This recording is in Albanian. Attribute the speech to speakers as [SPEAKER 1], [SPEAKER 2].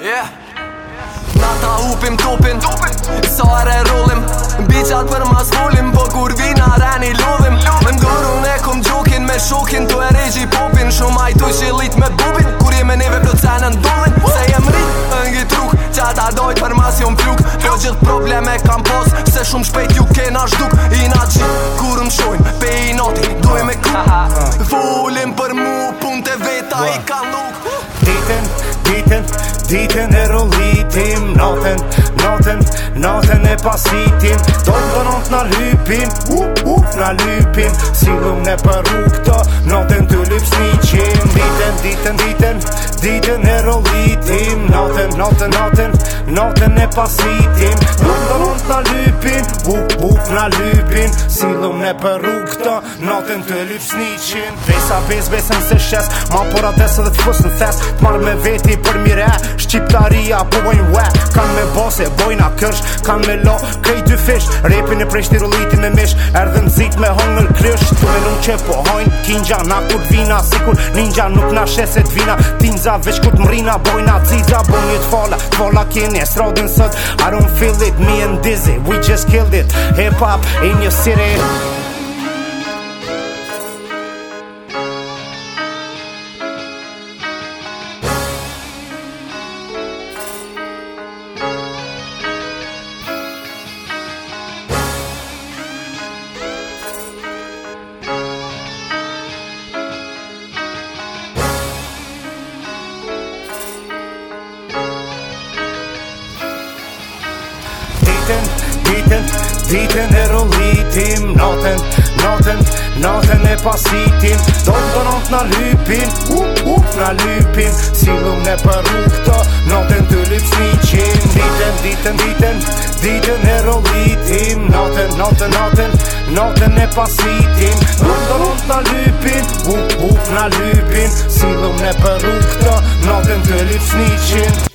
[SPEAKER 1] Yeah. Na upim topin, sa ere rullim Bicat për mas volim, po kur vina reni lovim Më ndoru ne kom gjokin, me shokin, tu e regji popin Shumaj tu që lit me bubin, kur jem e neve për cenë Se jem rrit, ëngi truk, qata dojt për mas jom pluk Për gjith probleme kam pos, se shumë shpejt ju kena shduk I na qi, kur më shojnë, pe i
[SPEAKER 2] nati, dojnë me Volim për mu, pun të veta i kanon Ditën e rolitim Natën, natën, natën e pasitim Do të nëntë në lypim U, u, në lypim Si dhëmë në për rukë të Natën të lypsë një qim Ditën, ditën, ditën Ditën e rolitim Natën, natën, natën Natën e pasitim Do të në Ta pra lypin Huk huk na pra lypin Silëm ne për rrug të Natën të lyp sniqin Besa ves vesen se shes Ma por ates edhe të fës në thes Të marrë me veti për mire Shqiptaria po bojnë we Kan me bose, bojna kërsh Kan me lo, kej dy fish Repin e prej shtiru me mish Erdhen zit me hongër krysh Të menun që po hojnë kinja na kur vina sikur ninja nuk na sheset vina tinza veç kur mrinna bojna cica bojna tfala tfala keni e sraudin sët i don't feel it me and dizzy we just killed it hip hop in your city ditën, ditën, ditën e rullitim Natën, natën, natën e pasitim Do në do nëtë në lypin, u, uh, u, uh, në lypin Si lëmë në për rukëta, natën të lypës një qim Ditën, ditën, ditën, ditën e rullitim Natën, natën, natën, natën e pasitim Do në do nëtë në lypin, u, uh, u, uh, në lypin Si lëmë në për rukëta, natën të lypës